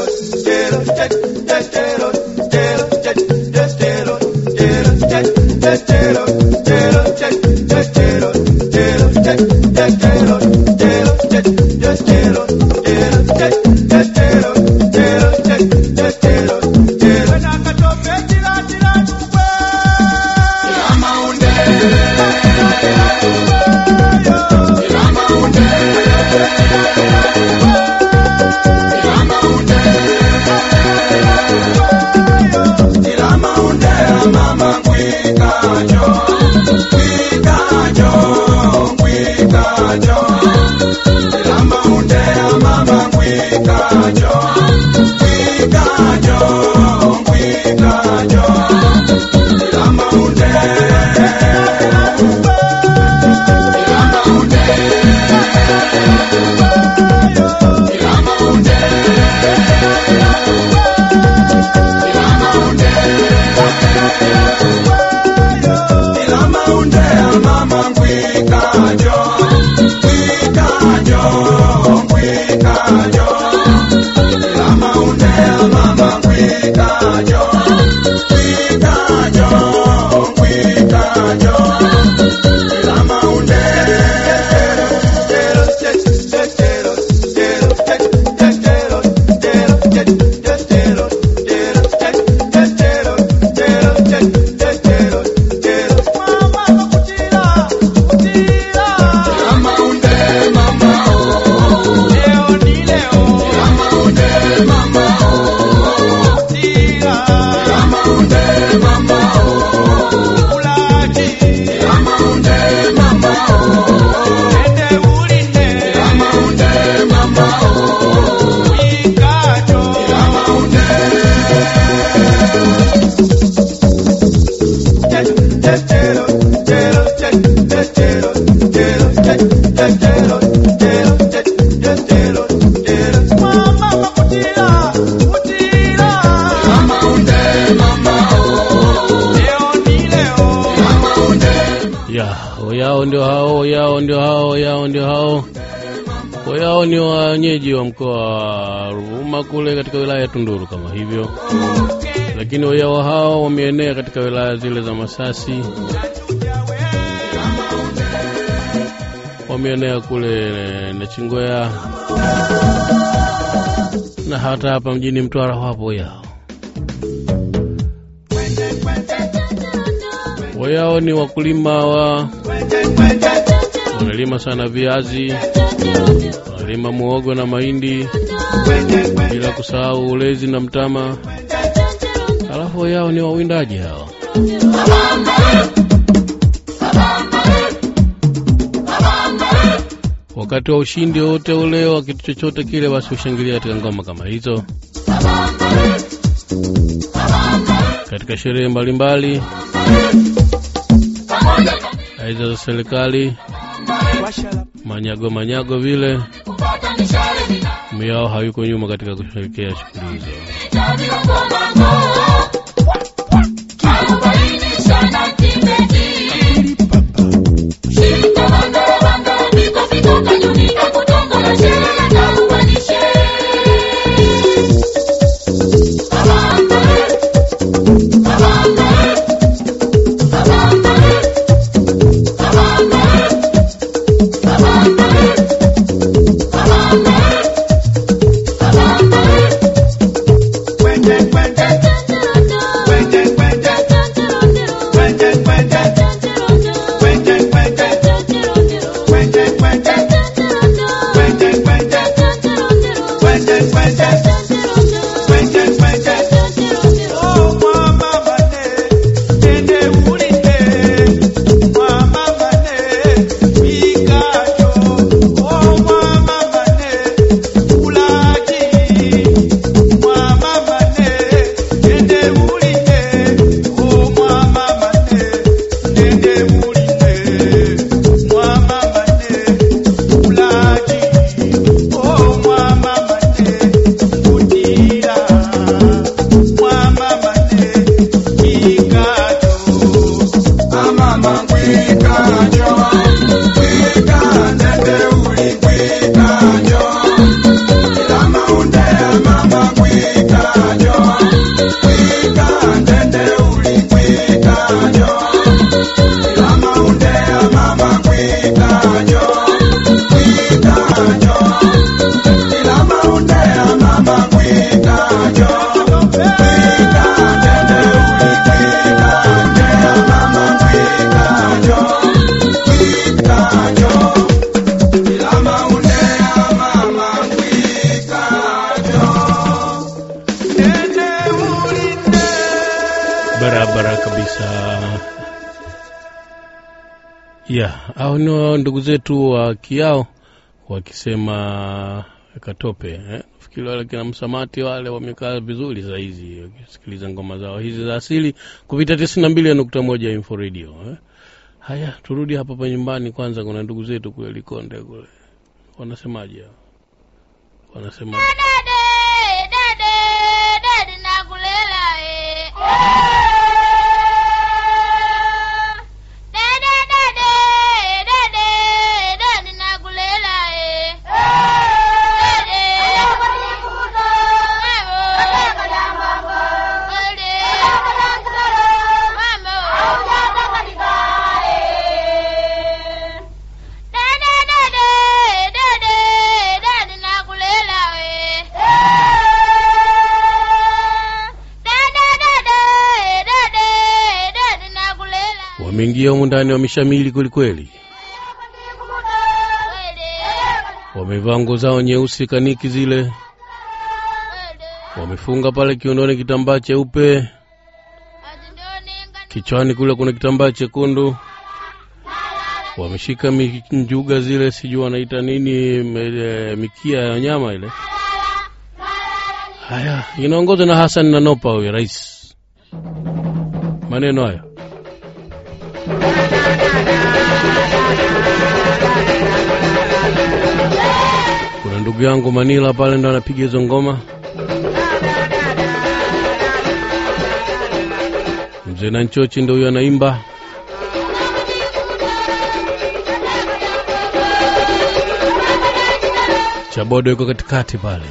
da da da da da wenyeji wa mkoa wa Ruvuma kule katika wilaya ya Tunduru kama hivyo, lakini wayao hao wameenea katika wilaya zile za Masasi, wameenea kule Nachingwea. Na hata hapa mjini Mtwara wapo yao. Wayao ni wakulima wa wanalima sana viazi, wanalima muogo na mahindi, bila kusahau ulezi na mtama. Alafu yao ni wawindaji hao. Wakati wa ushindi wote ule wa kitu chochote kile, basi hushangilia katika ngoma kama hizo, katika sherehe mbalimbali aidha za serikali, manyago manyago vile, miao hayuko nyuma katika kusherekea shughuli hizo. Hao ni ndugu zetu wa kiao wakisema katope eh? fikiri wale kina msamati wale wamekaa vizuri sahizi wakisikiliza ngoma zao hizi za asili kupita tisini na mbili nukta moja info radio eh? haya turudi hapa pa nyumbani kwanza kuna ndugu zetu kule likonde kule wanasemaje hao? Wameingia humu ndani wameshamili kwelikweli Kweli. wamevaa nguo zao nyeusi kaniki zile. Wamefunga pale kiunoni kitambaa cheupe. Kichwani kule kuna kitambaa chekundu. Wameshika njuga zile sijui wanaita nini me- mikia ya nyama ile. Haya inaongozwa na hasan nanopa huyo rais. Maneno hayo kuna ndugu yangu manila pale ndo anapiga hizo ngoma. Mzee na nchochi ndo huyo anaimba. Chabodo yuko katikati pale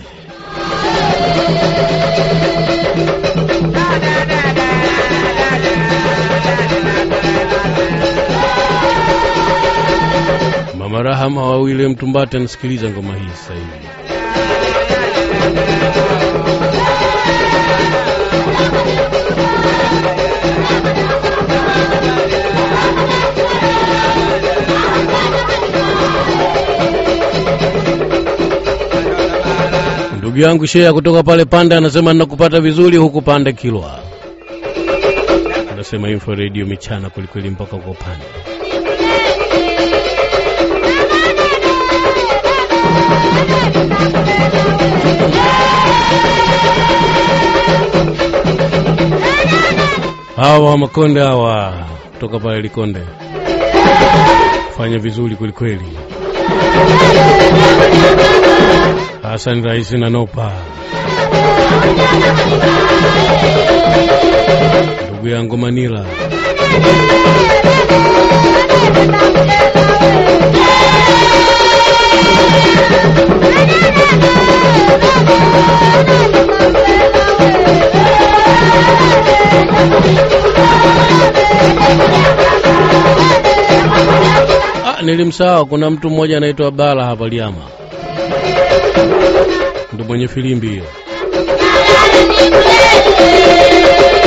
mama wa William Tumbate. anasikiliza ngoma hii sasa hivi ndugu yangu shea kutoka pale pande anasema nakupata vizuri huku pande kilwa anasema info radio michana kwelikweli mpaka kwa pande hawa makonde hawa kutoka pale likonde. Fanya vizuri kwelikweli Hasani Raisi na nopa. Ndugu yangu manila ah, nilimsahau kuna mtu mmoja anaitwa Bala hapa liama. Ndo mwenye filimbi hiyo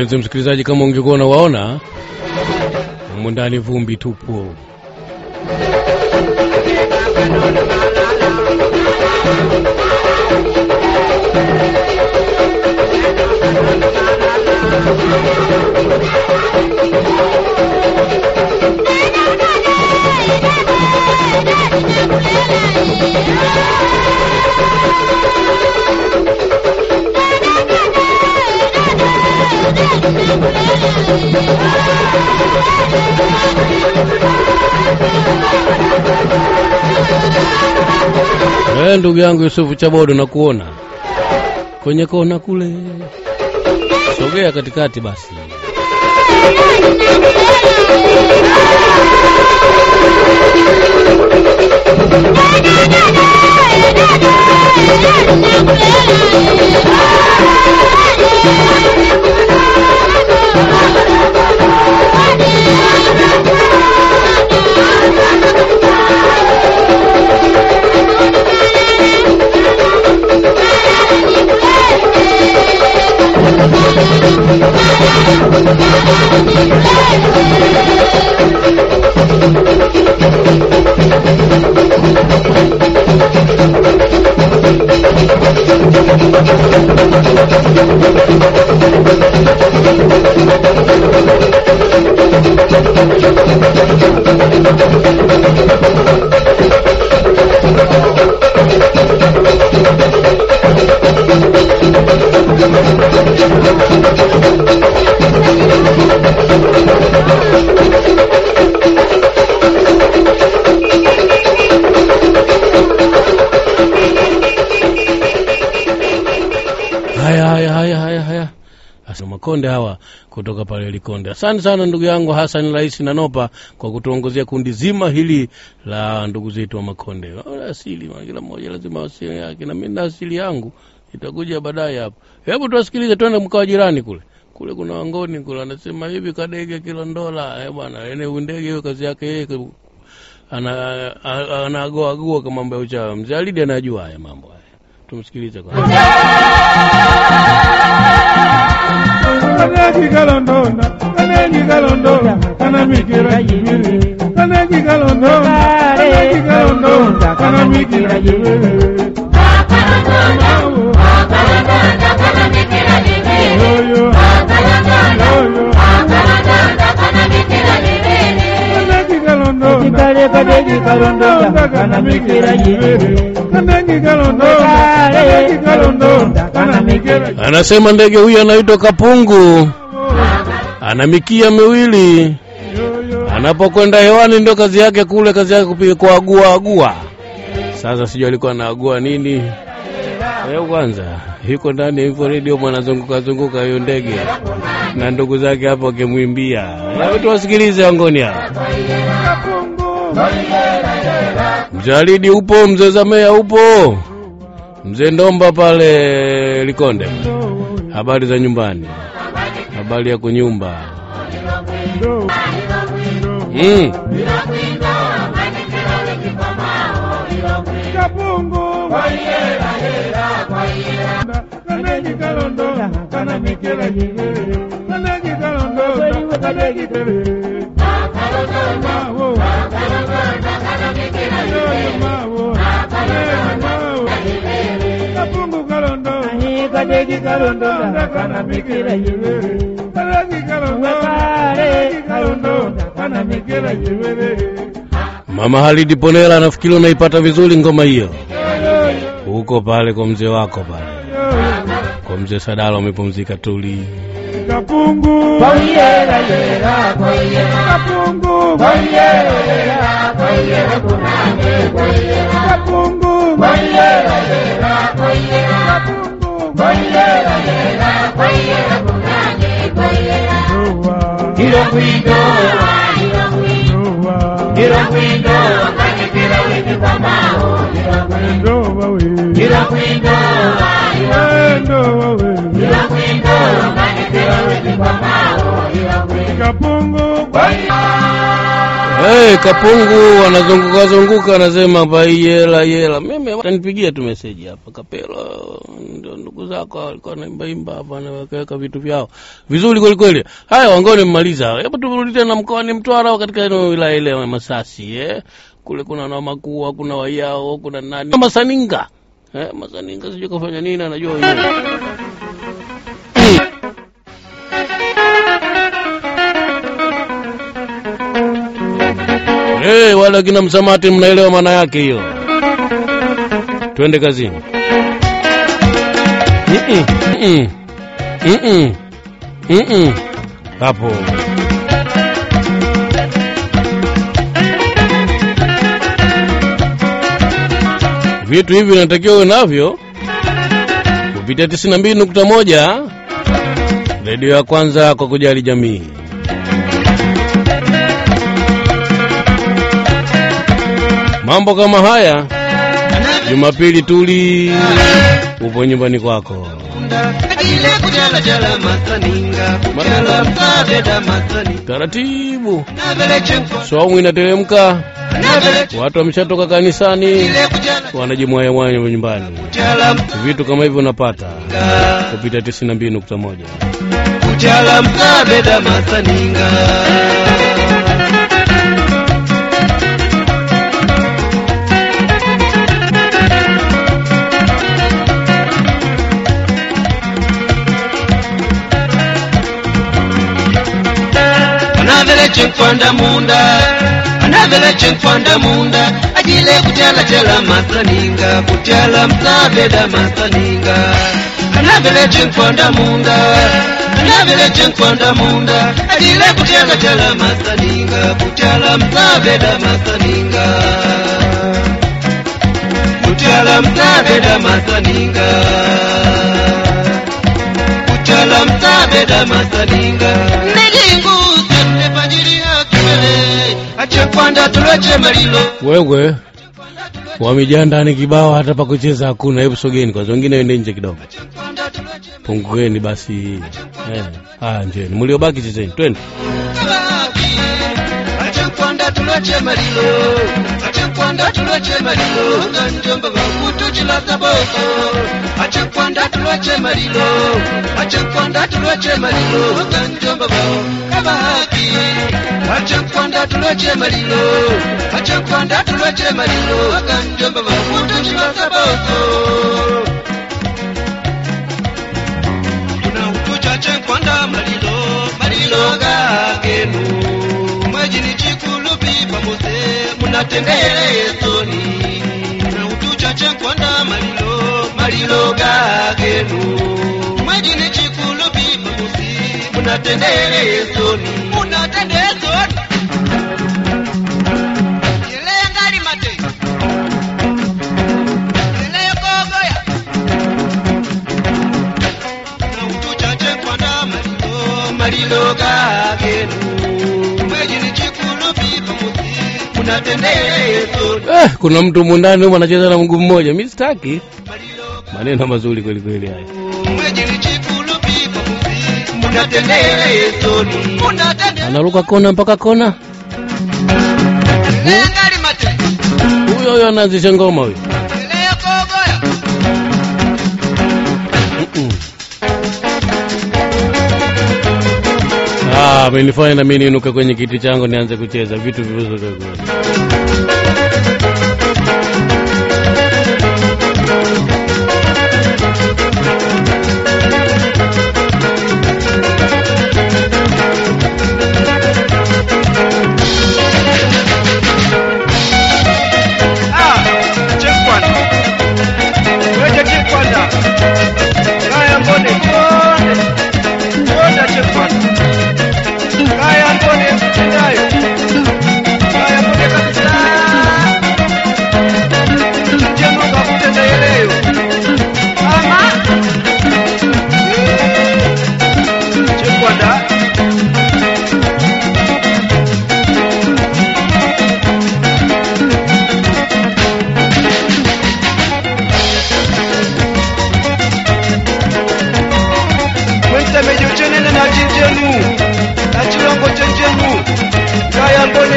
Mpenzi msikilizaji, kama ungekuwa unawaona mundani, vumbi tupu. Hey, ndugu yangu Yusufu Chabodo, nakuona kwenye kona kule, sogea katikati basi. Haya, Makonde hawa kutoka pale Likonde. Asante sana ndugu yangu Hassan Rais Nanopa kwa kutuongozea kundi zima hili la ndugu zetu wa Makonde. Asili kila mmoja lazima asili yake, na mimi na asili yangu itakuja baadaye hapo. Hebu tuwasikilize, twende mkoa jirani kule kule kuna wangoni kule, anasema hivi kadege kilo ndola. Eh bwana, ene ndege hiyo kazi yake yeye ku- ana ana, ana, kama mambo ya uchawi. Mzee Alidi anajua haya mambo Tumusikilize kwanza. Kaneki kana mikira jibiri. Anasema ndege huyu anaitwa Kapungu, ana mikia miwili, anapokwenda hewani ndio kazi yake kule, kazi yake kupiga kuagua agua. Sasa sijui alikuwa anaagua nini. Leo kwanza yuko ndani ya redio Radio, mwanazunguka zunguka hiyo ndege na ndugu zake hapo wakimwimbia. Hebu tuwasikilize wangoni hapa. Mzee Alidi upo, mzee Zamea upo, mzee Ndomba pale Likonde. Habari za nyumbani, habari ya kunyumba. Mm. Mama Halidi Ponela, nafikiri unaipata vizuri ngoma hiyo huko pale kwa mzee wako pale kwa mzee Sadala, umepumzika tuli. kapungu. Koyera yera kapungu. Koyera yera koyera kapungu. Koyera yera koyera kapungu. Koyera yera koyera kunange koyera ruwa hiro kwindo hiro kwindo hiro kwindo kanikira wiki kwa mao. Hiro kwindo hiro kwindo hiro kwindo Hey, Kapungu anazunguka zunguka, anasema bai yela yela. Mimi atanipigia tu meseji hapa, Kapelo ndio ndugu zako walikuwa wanaimba imba hapa na wakaweka vitu vyao vizuri kweli kweli. Haya, wangoni mmaliza. Hebu turudi tena mkoani Mtwara katika eneo wilaya ile ya Masasi eh. Kule kuna na makuu, kuna wayao, kuna nani? Masaninga. Eh, Masaninga sijui kafanya nini, anajua wenyewe. kina msamati, mnaelewa maana yake hiyo. Twende kazini. Hapo vitu hivi vinatakiwa uwe navyo kupitia 92.1 redio ya kwanza kwa kujali jamii. Mambo kama haya Jumapili tuli upo nyumbani kwako. Taratibu, swaumu inateremka, watu wameshatoka kanisani, wanajimwayamwaya nyumbani. Vitu kama hivyo unapata kupita kupitia 92.1. kujala msabeda masaninga chin panda munda anadala chin panda munda ajile kutela tela masaninga kutela msaveda masaninga anadala chin panda munda anadala chin panda munda ajile kutela tela masaninga kutela msaveda masaninga kutela msaveda masaninga kutela msaveda masaninga nelingu sepepa Wewe wamejaa ndani kibao, hata pa kucheza hakuna. Hebu sogeni kwanza, wengine wende nje kidogo, pungueni basi. Eh, haya njeni, mliobaki chezeni, twende. achekwanda tulwache malilo nganjamba bakutu chilataboko achekwanda tulwache malilo achekwanda tulwache malilo nganjamba bakaba haki. Achekwanda tulwache malilo achekwanda tulwache malilo nganjamba bakutu chilataboko achekwanda malilo malilo gagenu mwejini chikulu matembele yetoni nautucha chekwanda malilo malilo gagenu mwejini chikulu bibagusi munatendele yetoni yetoni Eh, kuna mtu mundani huko anacheza na mguu mmoja, mi sitaki. Maneno mazuri kweli kweli haya. Anaruka kona mpaka kona, huyo huyo anaanzisha ngoma huyo. Ah, amenifanya na mimi niinuke kwenye kiti changu nianze kucheza vitu vivyo kweli.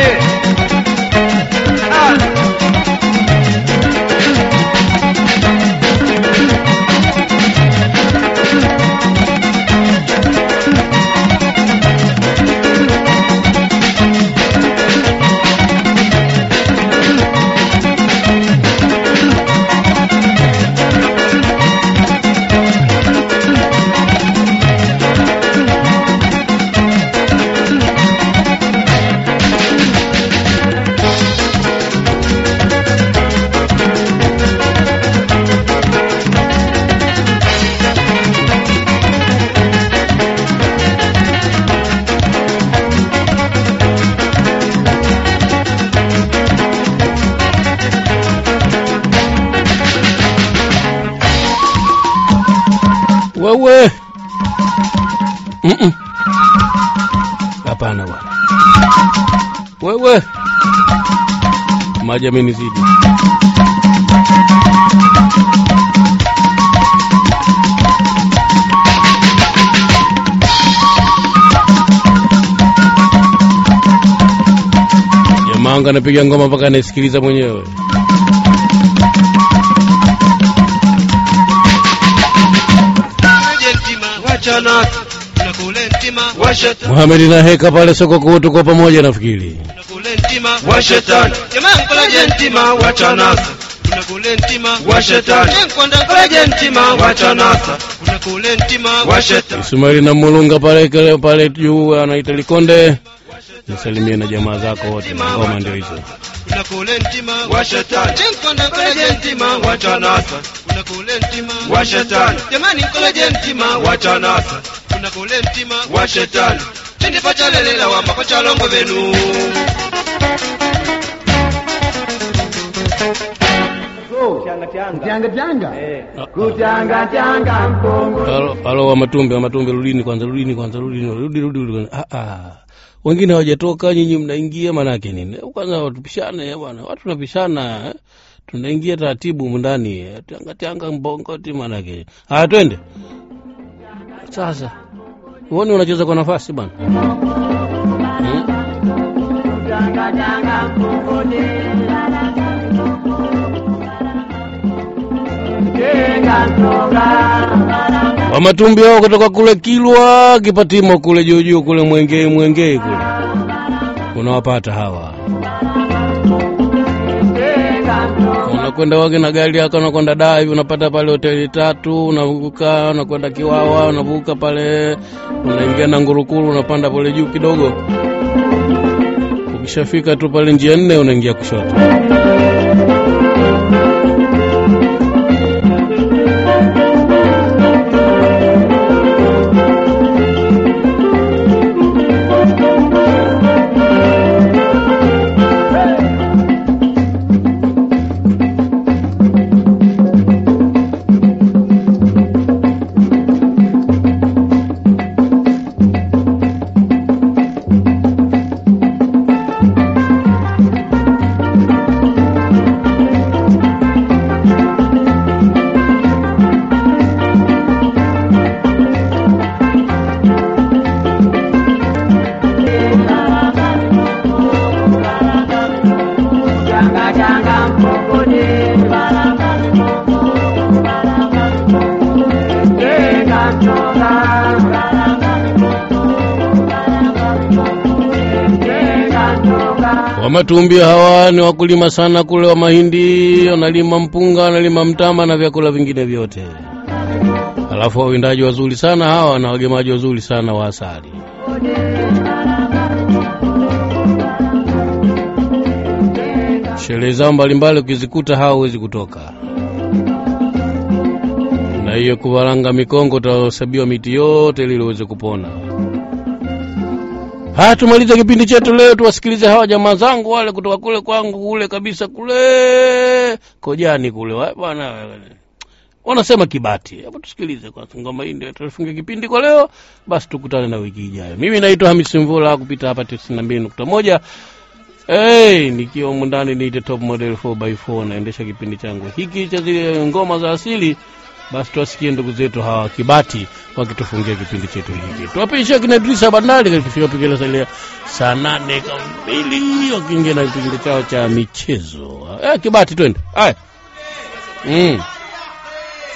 it. Hapana bwana wewe maji amenizidi jamaa anga anapiga ngoma mpaka anaisikiliza mwenyewe Kule ntima wa Muhamedi na Heka pale soko kuu tuko pamoja nafikiri. na kule ntima wa shetani jamaa nkolaje ntima wachanasa kuna kule ntima wa shetani nkwanda nkolaje ntima kuna kule ntima wa shetani Ismaili na Mulunga pale pale juu anaita Likonde. Nisalimie na jamaa zako wote. Ngoma ndio hizo. venu mkongo. Halo, halo wa Matumbi, wa Matumbi rudini kwanza, rudini kwanza, rudini, rudi rudi rudi. Ah ah. Wengine hawajatoka, nyinyi mnaingia manake nini? Kwanza tupishane bwana. Watu tunapishana. eh. Tunaingia taratibu mndani, ndani. eh. Mbongoti manake. Haya twende. Sasa. Uoni unacheza kwa nafasi bwana. Hmm? Wa matumbi hao kutoka kule Kilwa Kipatimo kule juu juu kule Mwengei Mwengei kule unawapata hawa, unakwenda wage na gari yako, unakwenda daa hivi, unapata pale hoteli tatu, unavuka unakwenda Kiwawa, unavuka pale, unaingia na Ngurukuru, unapanda pale juu kidogo. Ukishafika tu pale njia nne, unaingia kushoto. Wamatumbi hawa ni wakulima sana kule wa mahindi, wanalima mpunga, wanalima mtama na vyakula vingine vyote. Alafu wawindaji wazuri sana hawa na wagemaji wazuri sana wa asali. Sherehe zao mbalimbali ukizikuta hawa huwezi kutoka, na hiyo kuvalanga mikongo utahesabiwa miti yote ili uweze kupona. Haya, tumalize kipindi chetu leo, tuwasikilize hawa jamaa zangu wale kutoka kule kwangu kule kabisa kule Kojani kule wa- bwana, wanasema Kibati. Hebu tusikilize kwanza ngoma hii, ndio tufunge kipindi kwa leo. Basi tukutane na wiki ijayo. Mimi naitwa Hamisi Mvula kupita hapa 92.1 Hey, nikiwa humu ndani niite top model 4x4 naendesha kipindi changu hiki cha zile ngoma za asili. Basi tuwasikie ndugu zetu hawa Kibati wakitufungia kipindi chetu hiki. Tuwapisha kina Idrisa Bandari kifika pigela salia saa nane kamili wakiingia na kipindi chao cha michezo. Eh, Kibati twende. aya Mm.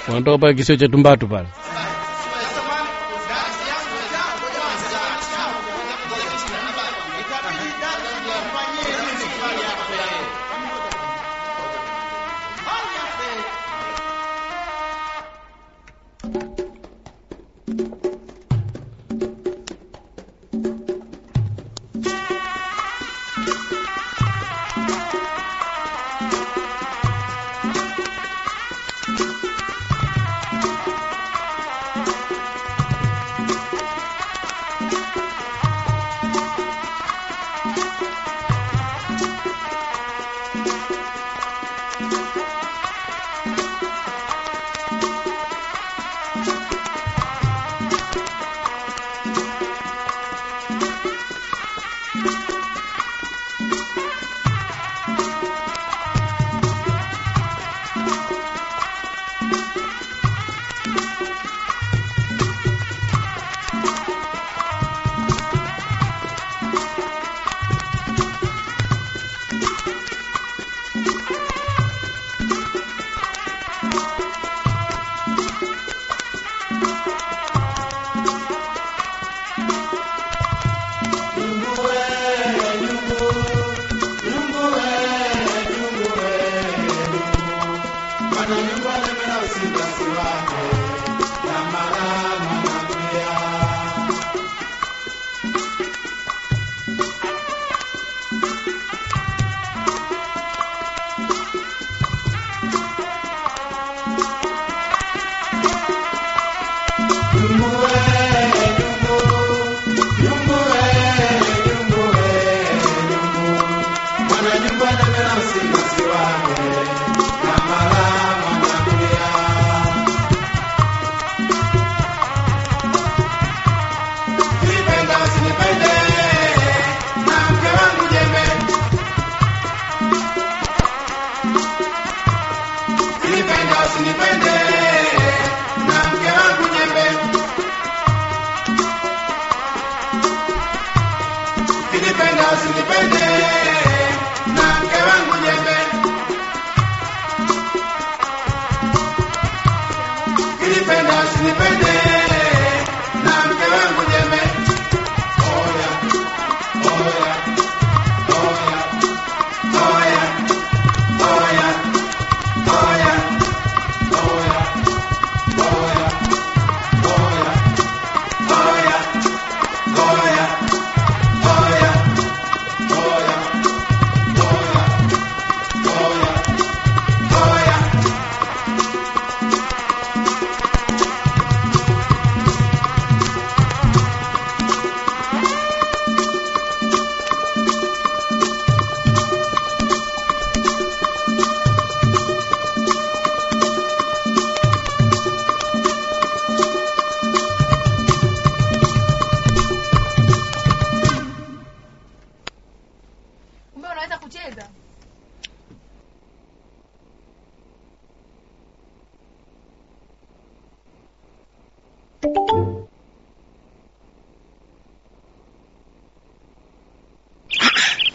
Wanatoka pale kisio cha Tumbatu pale.